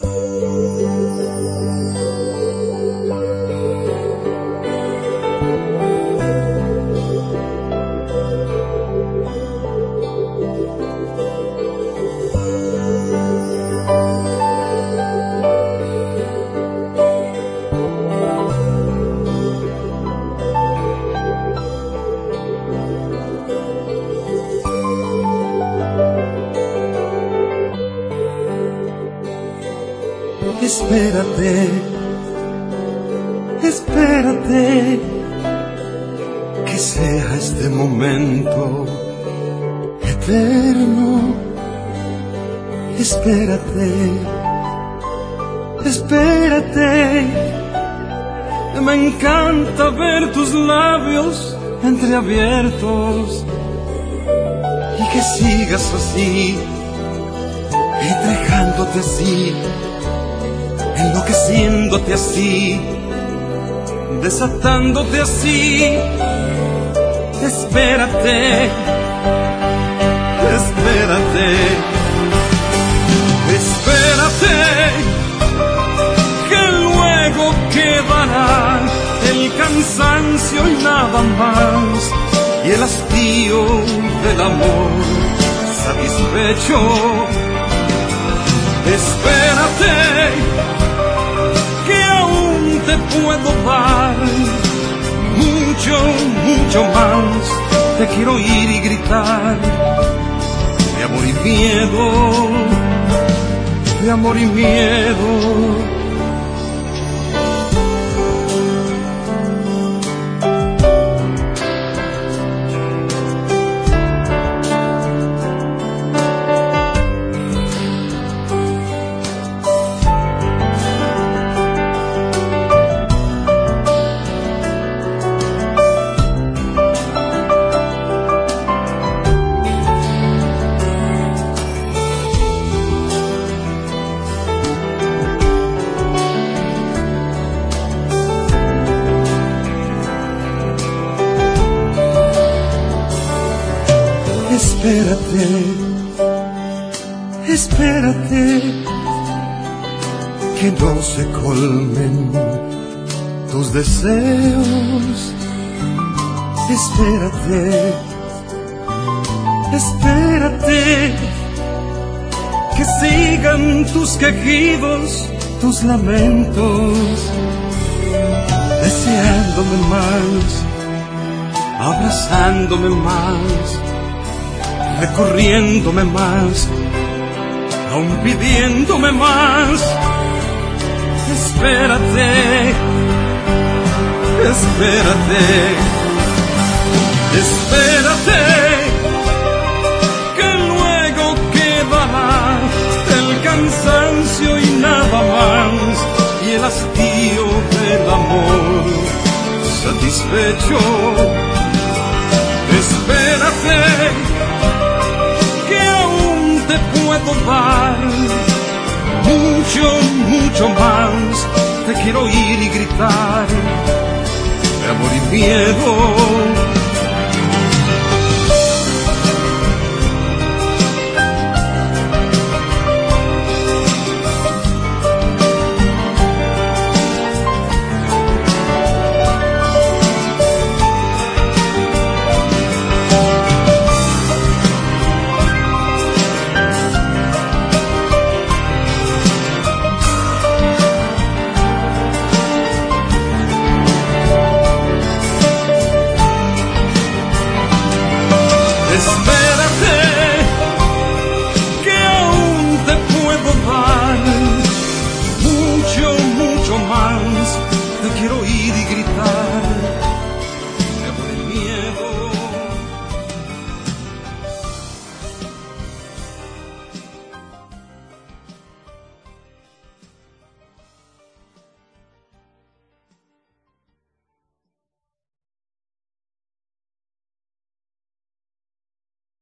Oh. Espérate, espérate, que sea este momento eterno. Espérate, espérate, me encanta ver tus labios entreabiertos y que sigas así, entregándote así enloqueciéndote así, desatándote así. Espérate, espérate, espérate, que luego quedará el cansancio y nada más, y el hastío del amor satisfecho. Espérate te puedo dar mucho, mucho más. Te quiero oír y gritar de amor y miedo, de amor y miedo. Espérate, espérate, que no se colmen tus deseos. Espérate, espérate, que sigan tus quejidos, tus lamentos, deseándome más, abrazándome más recorriéndome más, aún pidiéndome más. Espérate, espérate, espérate, que luego quedará el cansancio y nada más, y el hastío del amor satisfecho. Espérate te puedo dar mucho, mucho más. Te quiero oír y gritar. Amor y miedo quiero